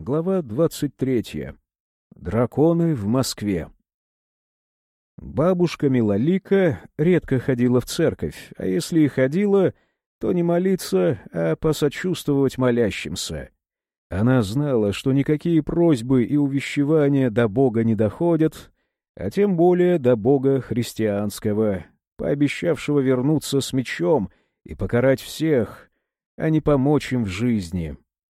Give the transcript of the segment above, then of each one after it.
Глава двадцать третья. Драконы в Москве. Бабушка Милолика редко ходила в церковь, а если и ходила, то не молиться, а посочувствовать молящимся. Она знала, что никакие просьбы и увещевания до Бога не доходят, а тем более до Бога христианского, пообещавшего вернуться с мечом и покарать всех, а не помочь им в жизни.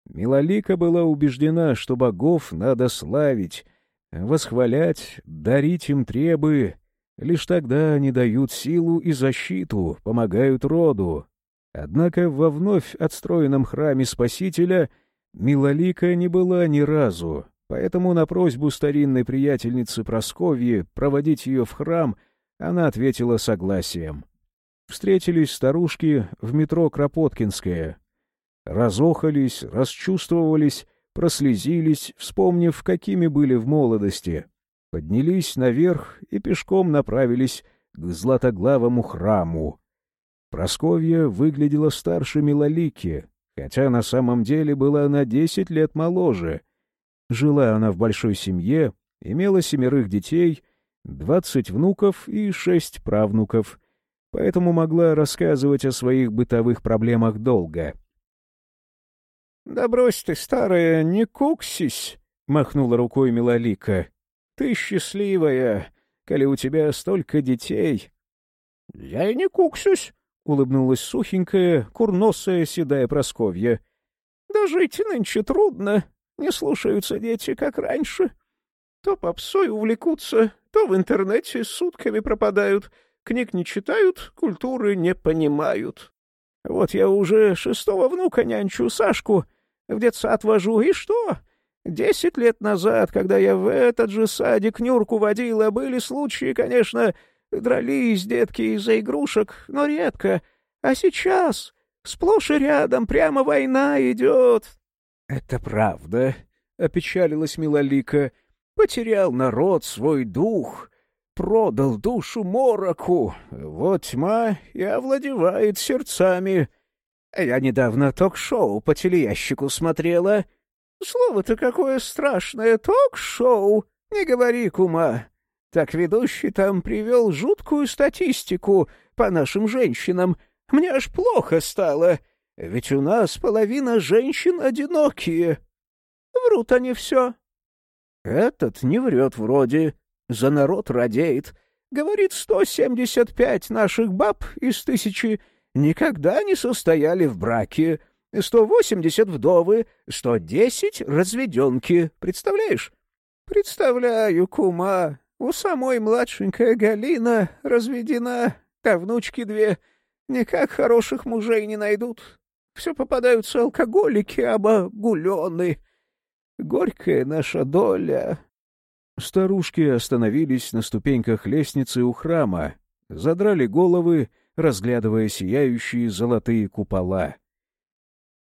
Милолика была убеждена, что богов надо славить, восхвалять, дарить им требы. Лишь тогда они дают силу и защиту, помогают роду. Однако во вновь отстроенном храме Спасителя Милолика не была ни разу, поэтому на просьбу старинной приятельницы Просковьи проводить ее в храм она ответила согласием. Встретились старушки в метро Кропоткинское. Разохались, расчувствовались, прослезились, вспомнив, какими были в молодости. Поднялись наверх и пешком направились к златоглавому храму. Просковья выглядела старше Милолики, хотя на самом деле была на десять лет моложе. Жила она в большой семье, имела семерых детей, двадцать внуков и шесть правнуков, поэтому могла рассказывать о своих бытовых проблемах долго. — Да брось ты, старая, не куксись, — махнула рукой Милолика. — Ты счастливая, коли у тебя столько детей. — Я и не куксюсь, — улыбнулась сухенькая, курносая седая Просковья. — Да жить нынче трудно, не слушаются дети, как раньше. То попсой увлекутся, то в интернете сутками пропадают, книг не читают, культуры не понимают. Вот я уже шестого внука нянчу, Сашку, в детсад вожу, и что? Десять лет назад, когда я в этот же садик Нюрку водила, были случаи, конечно, дрались детки из-за игрушек, но редко. А сейчас сплошь и рядом прямо война идет. — Это правда, — опечалилась Милолика. — Потерял народ свой дух, продал душу мороку. Вот тьма и овладевает сердцами. Я недавно ток-шоу по телеящику смотрела. Слово-то какое страшное, ток-шоу. Не говори, кума. Так ведущий там привел жуткую статистику по нашим женщинам. Мне аж плохо стало, ведь у нас половина женщин одинокие. Врут они все. Этот не врет вроде, за народ радеет. Говорит, сто семьдесят пять наших баб из тысячи никогда не состояли в браке, сто восемьдесят вдовы, сто десять разведенки. Представляешь? Представляю, кума. У самой младшенькая Галина разведена, а внучки две никак хороших мужей не найдут. Все попадаются алкоголики, обогулены. Горькая наша доля. Старушки остановились на ступеньках лестницы у храма, задрали головы, разглядывая сияющие золотые купола.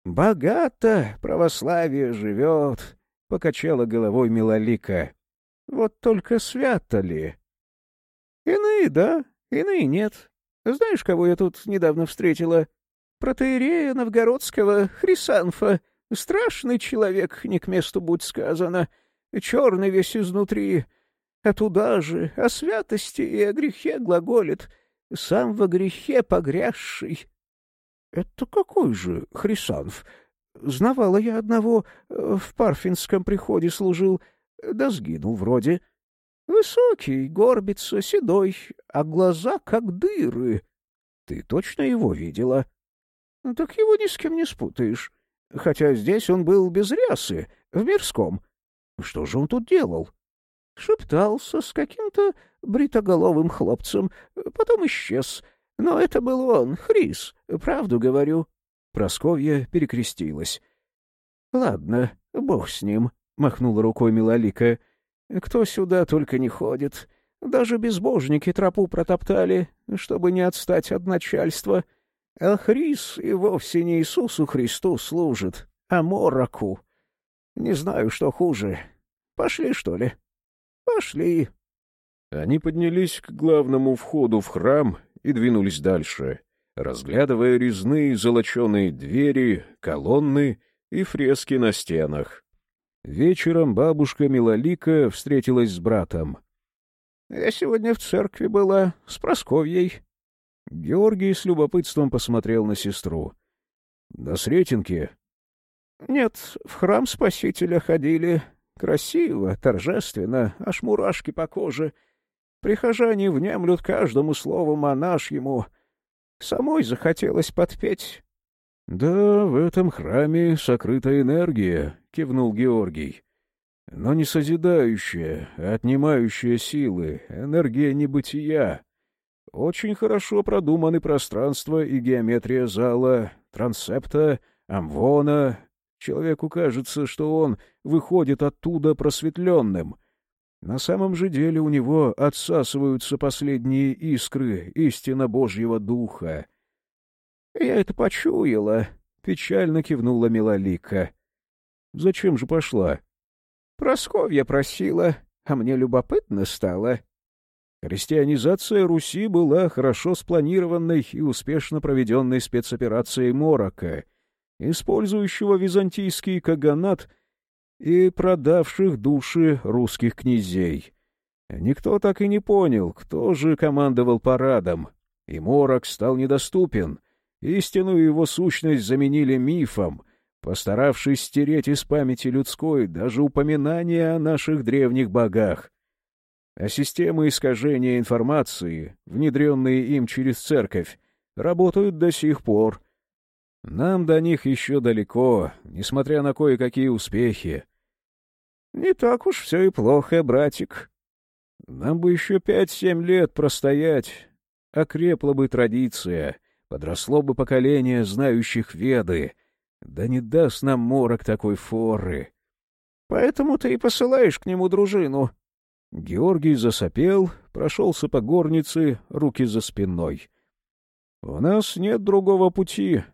«Богато православие живет», — покачала головой Милолика. Вот только свято ли? Иные — да, иные — нет. Знаешь, кого я тут недавно встретила? Протеерея Новгородского Хрисанфа. Страшный человек, не к месту будь сказано. Черный весь изнутри. А туда же о святости и о грехе глаголит. Сам во грехе погрязший. Это какой же Хрисанф? Знавала я одного, э, в Парфинском приходе служил — да сгинул вроде. Высокий, горбится, седой, а глаза как дыры. Ты точно его видела? Ну, так его ни с кем не спутаешь. Хотя здесь он был без рясы, в мирском. Что же он тут делал? Шептался с каким-то бритоголовым хлопцем, потом исчез. Но это был он, Хрис, правду говорю. Просковья перекрестилась. — Ладно, бог с ним. — махнула рукой Милолика. — Кто сюда только не ходит. Даже безбожники тропу протоптали, чтобы не отстать от начальства. А Хрис и вовсе не Иисусу Христу служит, а Мороку. Не знаю, что хуже. Пошли, что ли? Пошли. Они поднялись к главному входу в храм и двинулись дальше, разглядывая резные золоченые двери, колонны и фрески на стенах. Вечером бабушка Милолика встретилась с братом. — Я сегодня в церкви была с Просковьей. Георгий с любопытством посмотрел на сестру. — На Сретенке? — Нет, в храм Спасителя ходили. Красиво, торжественно, аж мурашки по коже. Прихожане внемлют каждому слову монашьему. Самой захотелось подпеть. — Да, в этом храме сокрыта энергия, — кивнул Георгий. — Но не созидающая, а отнимающая силы, энергия небытия. Очень хорошо продуманы пространство и геометрия зала, трансепта, амвона. Человеку кажется, что он выходит оттуда просветленным. На самом же деле у него отсасываются последние искры истинно Божьего Духа. — Я это почуяла, — печально кивнула Милолика. — Зачем же пошла? — Просковья просила, а мне любопытно стало. Христианизация Руси была хорошо спланированной и успешно проведенной спецоперацией Морока, использующего византийский каганат и продавших души русских князей. Никто так и не понял, кто же командовал парадом, и Морок стал недоступен. Истинную его сущность заменили мифом, постаравшись стереть из памяти людской даже упоминание о наших древних богах а системы искажения информации, внедренные им через церковь, работают до сих пор. Нам до них еще далеко, несмотря на кое-какие успехи. — Не так уж все и плохо, братик. Нам бы еще пять-семь лет простоять. Окрепла бы традиция, подросло бы поколение знающих веды. Да не даст нам морок такой форы. — Поэтому ты и посылаешь к нему дружину, Георгий засопел, прошелся по горнице, руки за спиной. — У нас нет другого пути.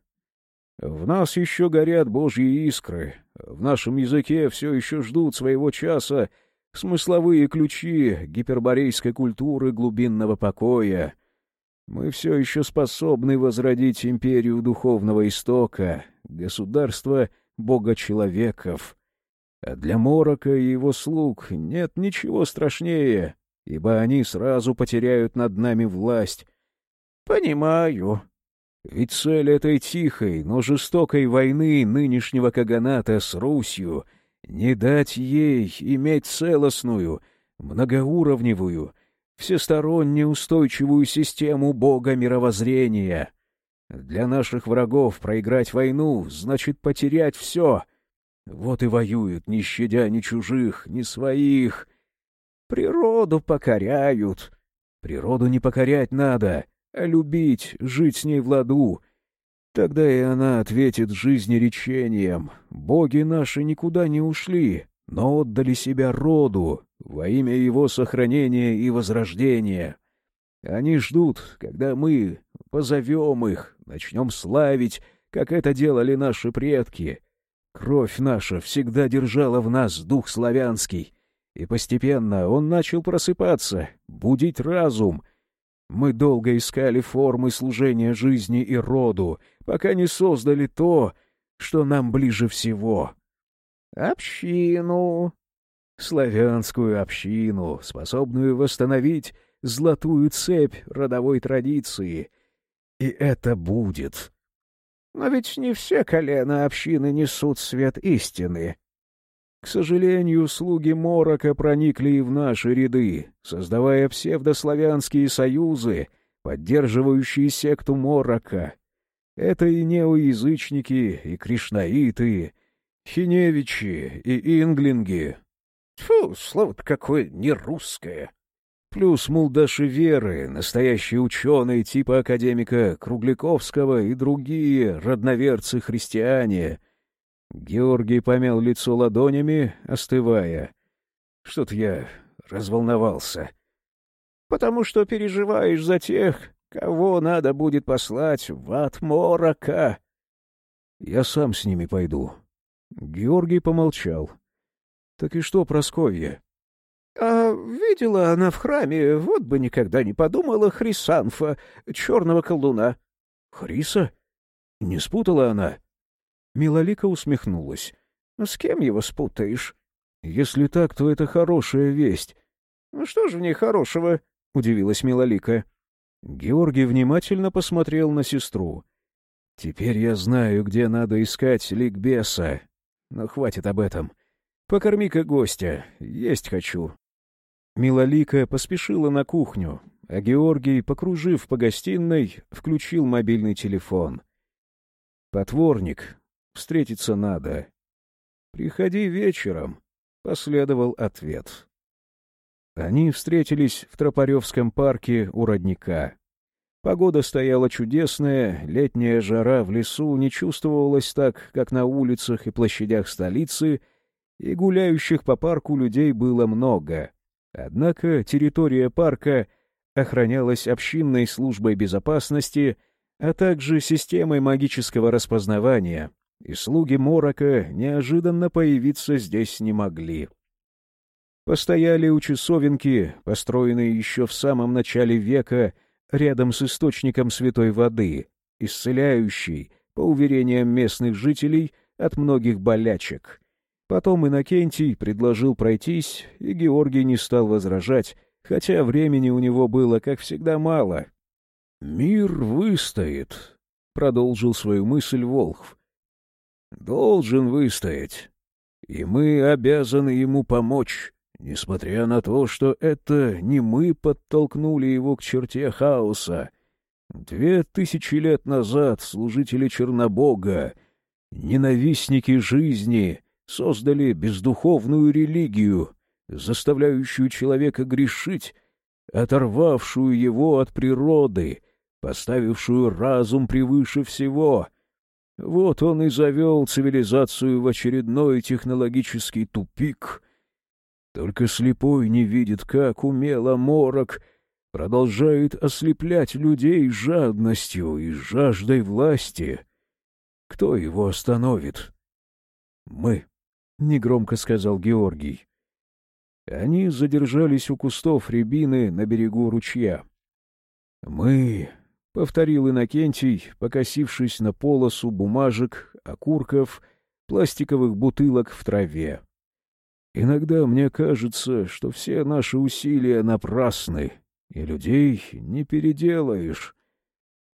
В нас еще горят божьи искры. В нашем языке все еще ждут своего часа смысловые ключи гиперборейской культуры глубинного покоя. Мы все еще способны возродить империю духовного истока, государство бога-человеков. А для Морока и его слуг нет ничего страшнее, ибо они сразу потеряют над нами власть. Понимаю. Ведь цель этой тихой, но жестокой войны нынешнего Каганата с Русью — не дать ей иметь целостную, многоуровневую, всесторонне устойчивую систему Бога мировоззрения. Для наших врагов проиграть войну значит потерять все — вот и воюют, не щадя ни чужих, ни своих. Природу покоряют. Природу не покорять надо, а любить, жить с ней в ладу. Тогда и она ответит жизнеречением. Боги наши никуда не ушли, но отдали себя роду во имя его сохранения и возрождения. Они ждут, когда мы позовем их, начнем славить, как это делали наши предки — Кровь наша всегда держала в нас дух славянский, и постепенно он начал просыпаться, будить разум. Мы долго искали формы служения жизни и роду, пока не создали то, что нам ближе всего. Общину. Славянскую общину, способную восстановить золотую цепь родовой традиции. И это будет. Но ведь не все колена общины несут свет истины. К сожалению, слуги Морока проникли и в наши ряды, создавая псевдославянские союзы, поддерживающие секту Морока. Это и неоязычники, и кришнаиты, хиневичи и инглинги. Тьфу, слово-то какое нерусское. Плюс мулдаши веры, настоящие ученые типа академика Кругляковского и другие родноверцы-христиане. Георгий помял лицо ладонями, остывая. Что-то я разволновался. — Потому что переживаешь за тех, кого надо будет послать в ад Морока. — Я сам с ними пойду. Георгий помолчал. — Так и что, Просковья? А видела она в храме, вот бы никогда не подумала, Хрисанфа, черного колдуна. — Хриса? Не спутала она? Милолика усмехнулась. — С кем его спутаешь? Если так, то это хорошая весть. — Ну что же в ней хорошего? — удивилась Милолика. Георгий внимательно посмотрел на сестру. «Теперь я знаю, где надо искать ликбеса. Но хватит об этом. Покорми-ка гостя, есть хочу». Милолика поспешила на кухню, а Георгий, покружив по гостиной, включил мобильный телефон. «Потворник, встретиться надо». «Приходи вечером», — последовал ответ. Они встретились в Тропаревском парке у родника. Погода стояла чудесная, летняя жара в лесу не чувствовалась так, как на улицах и площадях столицы, и гуляющих по парку людей было много. Однако территория парка охранялась общинной службой безопасности, а также системой магического распознавания, и слуги Морока неожиданно появиться здесь не могли. Постояли у часовенки, построенной еще в самом начале века, рядом с источником святой воды, исцеляющей, по уверениям местных жителей, от многих болячек. Потом Иннокентий предложил пройтись, и Георгий не стал возражать, хотя времени у него было, как всегда, мало. «Мир выстоит», — продолжил свою мысль Волхв. «Должен выстоять, и мы обязаны ему помочь». Несмотря на то, что это не мы подтолкнули его к черте хаоса. Две тысячи лет назад служители Чернобога, ненавистники жизни, создали бездуховную религию, заставляющую человека грешить, оторвавшую его от природы, поставившую разум превыше всего. Вот он и завел цивилизацию в очередной технологический тупик — только слепой не видит, как умело морок продолжает ослеплять людей жадностью и жаждой власти. Кто его остановит? Мы, — негромко сказал Георгий. Они задержались у кустов рябины на берегу ручья. «Мы», — повторил Иннокентий, покосившись на полосу бумажек, окурков, пластиковых бутылок в траве. Иногда мне кажется, что все наши усилия напрасны, и людей не переделаешь.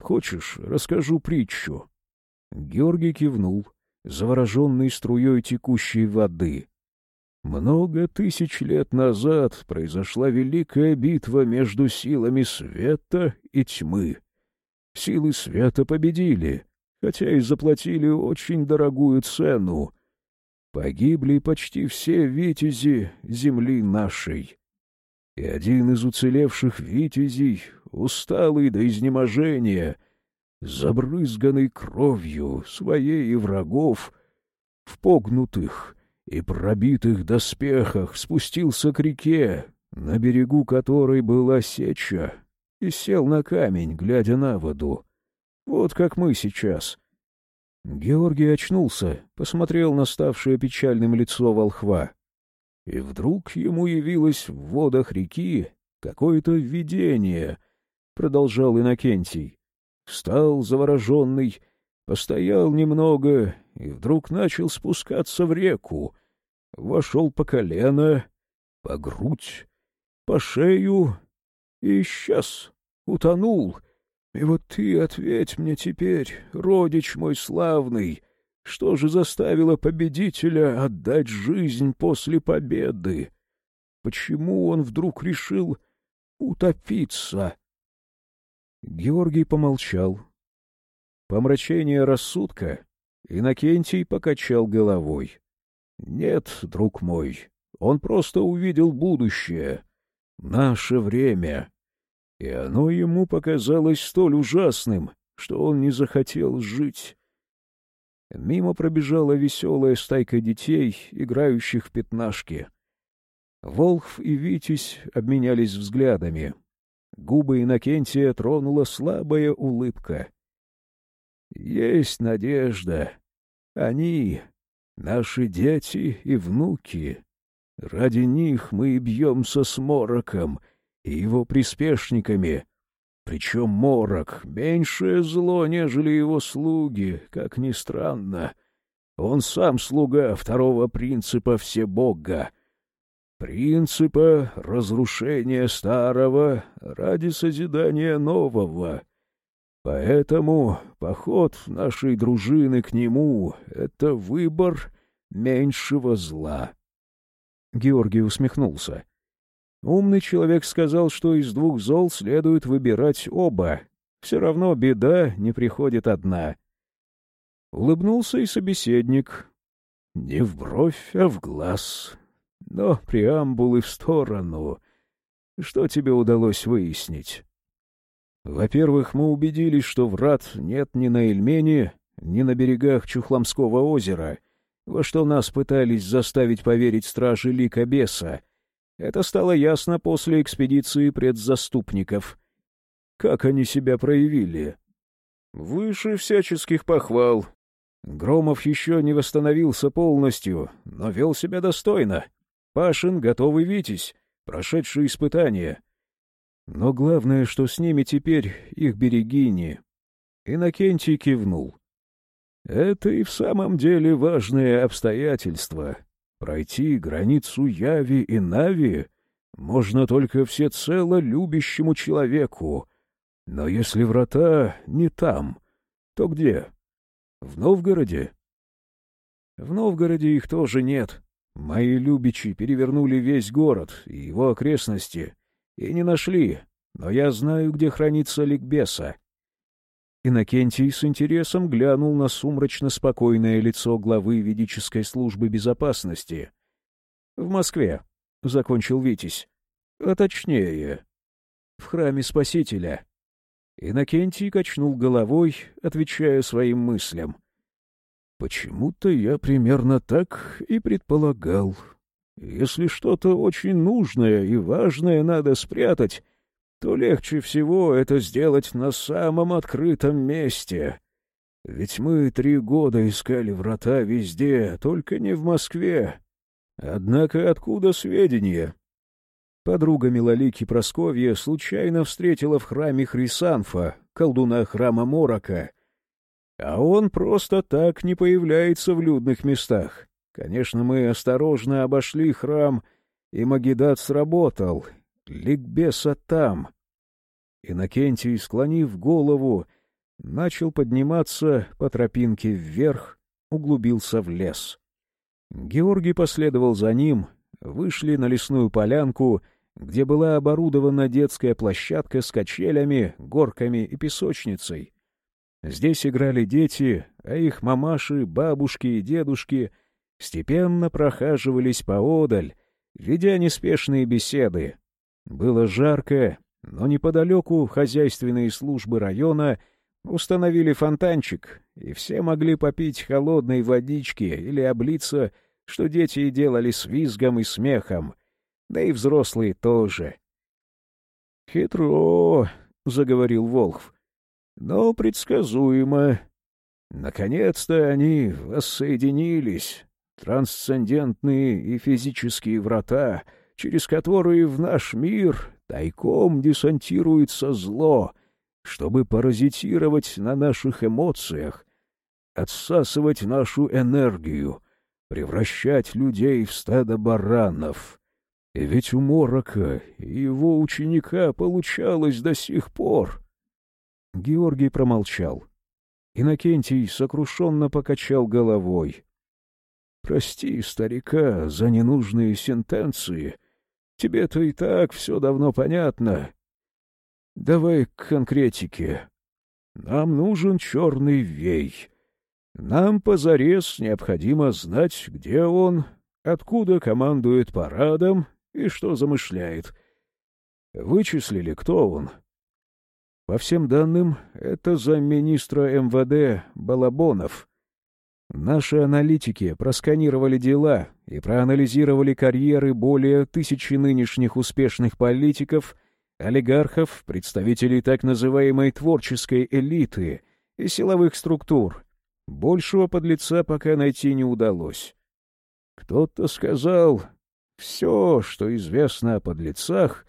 Хочешь, расскажу притчу?» Георгий кивнул, завороженный струей текущей воды. Много тысяч лет назад произошла великая битва между силами света и тьмы. Силы света победили, хотя и заплатили очень дорогую цену — Погибли почти все витязи земли нашей. И один из уцелевших витязей, усталый до изнеможения, забрызганный кровью своей и врагов, в погнутых и пробитых доспехах спустился к реке, на берегу которой была сеча, и сел на камень, глядя на воду. Вот как мы сейчас — Георгий очнулся, посмотрел на ставшее печальным лицо волхва. И вдруг ему явилось в водах реки какое-то видение, — продолжал Иннокентий. Встал завороженный, постоял немного и вдруг начал спускаться в реку. Вошел по колено, по грудь, по шею и исчез, утонул — и вот ты ответь мне теперь, родич мой славный, что же заставило победителя отдать жизнь после победы? Почему он вдруг решил утопиться? Георгий помолчал. Помрачение рассудка Иннокентий покачал головой. — Нет, друг мой, он просто увидел будущее. Наше время и оно ему показалось столь ужасным, что он не захотел жить. Мимо пробежала веселая стайка детей, играющих в пятнашки. Волхв и Витязь обменялись взглядами. Губы Иннокентия тронула слабая улыбка. «Есть надежда. Они — наши дети и внуки. Ради них мы и бьемся с мороком — и его приспешниками. Причем Морок — меньшее зло, нежели его слуги, как ни странно. Он сам слуга второго принципа Всебога — принципа разрушения старого ради созидания нового. Поэтому поход нашей дружины к нему — это выбор меньшего зла. Георгий усмехнулся. Умный человек сказал, что из двух зол следует выбирать оба. Все равно беда не приходит одна. Улыбнулся и собеседник. Не в бровь, а в глаз. Но преамбулы в сторону. Что тебе удалось выяснить? Во-первых, мы убедились, что врат нет ни на Эльмене, ни на берегах Чухламского озера, во что нас пытались заставить поверить стражи Лика Беса. Это стало ясно после экспедиции предзаступников. Как они себя проявили? Выше всяческих похвал. Громов еще не восстановился полностью, но вел себя достойно. Пашин — готовый Витязь, прошедший испытание. Но главное, что с ними теперь их берегини. Иннокентий кивнул. Это и в самом деле важное обстоятельство. Пройти границу Яви и Нави можно только всецело любящему человеку. Но если врата не там, то где? В Новгороде? В Новгороде их тоже нет. Мои любичи перевернули весь город и его окрестности и не нашли, но я знаю, где хранится ликбеса. Иннокентий с интересом глянул на сумрачно-спокойное лицо главы ведической службы безопасности. — В Москве, — закончил Витязь. — А точнее, в храме Спасителя. Иннокентий качнул головой, отвечая своим мыслям. — Почему-то я примерно так и предполагал. Если что-то очень нужное и важное надо спрятать, то легче всего это сделать на самом открытом месте. Ведь мы три года искали врата везде, только не в Москве. Однако откуда сведения? Подруга Милолики Просковья случайно встретила в храме Хрисанфа, колдуна храма Морока. А он просто так не появляется в людных местах. Конечно, мы осторожно обошли храм, и Магедат сработал. Ликбеса там. Иннокентий, склонив голову, начал подниматься по тропинке вверх, углубился в лес. Георгий последовал за ним, вышли на лесную полянку, где была оборудована детская площадка с качелями, горками и песочницей. Здесь играли дети, а их мамаши, бабушки и дедушки степенно прохаживались поодаль, ведя неспешные беседы. Было жарко, но неподалеку хозяйственные службы района установили фонтанчик, и все могли попить холодной водички или облиться, что дети и делали с визгом и смехом, да и взрослые тоже. «Хитро», — заговорил Волхв, — «но предсказуемо. Наконец-то они воссоединились, трансцендентные и физические врата, через которые в наш мир тайком десантируется зло, чтобы паразитировать на наших эмоциях, отсасывать нашу энергию, превращать людей в стадо баранов. И ведь у Морока и его ученика получалось до сих пор. Георгий промолчал. Иннокентий сокрушенно покачал головой. — Прости старика за ненужные сентенции, Тебе-то и так все давно понятно. Давай к конкретике. Нам нужен черный вей. Нам позарез необходимо знать, где он, откуда командует парадом и что замышляет. Вычислили, кто он. По всем данным, это замминистра МВД Балабонов — Наши аналитики просканировали дела и проанализировали карьеры более тысячи нынешних успешных политиков, олигархов, представителей так называемой творческой элиты и силовых структур. Большего подлеца пока найти не удалось. Кто-то сказал, все, что известно о подлецах,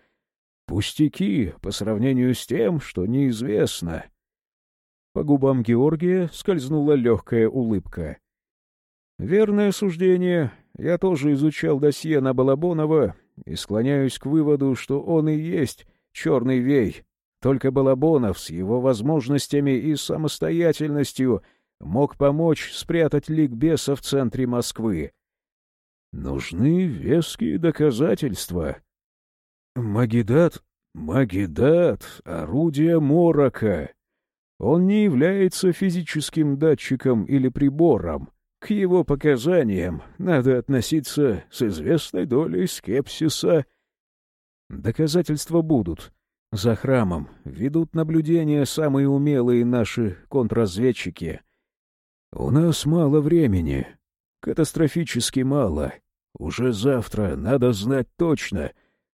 пустяки по сравнению с тем, что неизвестно. По губам Георгия скользнула легкая улыбка. «Верное суждение. я тоже изучал досье на Балабонова и склоняюсь к выводу, что он и есть черный вей. Только Балабонов с его возможностями и самостоятельностью мог помочь спрятать ликбеса в центре Москвы. Нужны веские доказательства. Магидат, Магидат — орудие Морока. Он не является физическим датчиком или прибором. К его показаниям надо относиться с известной долей скепсиса. Доказательства будут. За храмом ведут наблюдения самые умелые наши контрразведчики. У нас мало времени. Катастрофически мало. Уже завтра надо знать точно,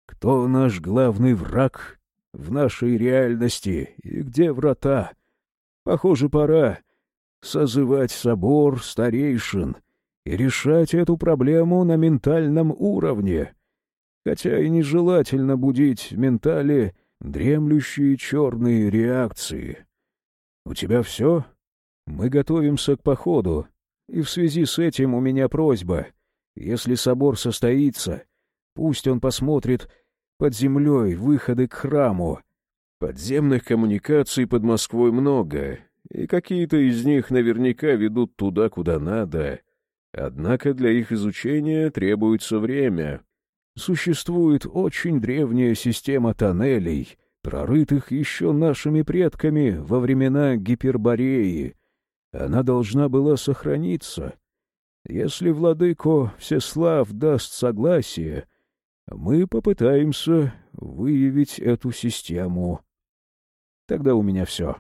кто наш главный враг в нашей реальности и где врата. Похоже, пора созывать собор старейшин и решать эту проблему на ментальном уровне, хотя и нежелательно будить в ментале дремлющие черные реакции. У тебя все? Мы готовимся к походу, и в связи с этим у меня просьба. Если собор состоится, пусть он посмотрит под землей выходы к храму. Подземных коммуникаций под Москвой много, и какие-то из них наверняка ведут туда, куда надо. Однако для их изучения требуется время. Существует очень древняя система тоннелей, прорытых еще нашими предками во времена Гипербореи. Она должна была сохраниться. Если владыко Всеслав даст согласие, мы попытаемся выявить эту систему. Тогда у меня все.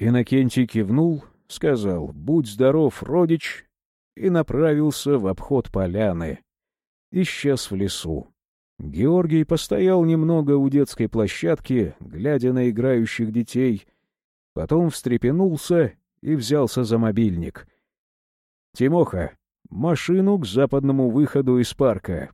Иннокентий кивнул, сказал «Будь здоров, родич!» и направился в обход поляны. Исчез в лесу. Георгий постоял немного у детской площадки, глядя на играющих детей, потом встрепенулся и взялся за мобильник. «Тимоха, машину к западному выходу из парка.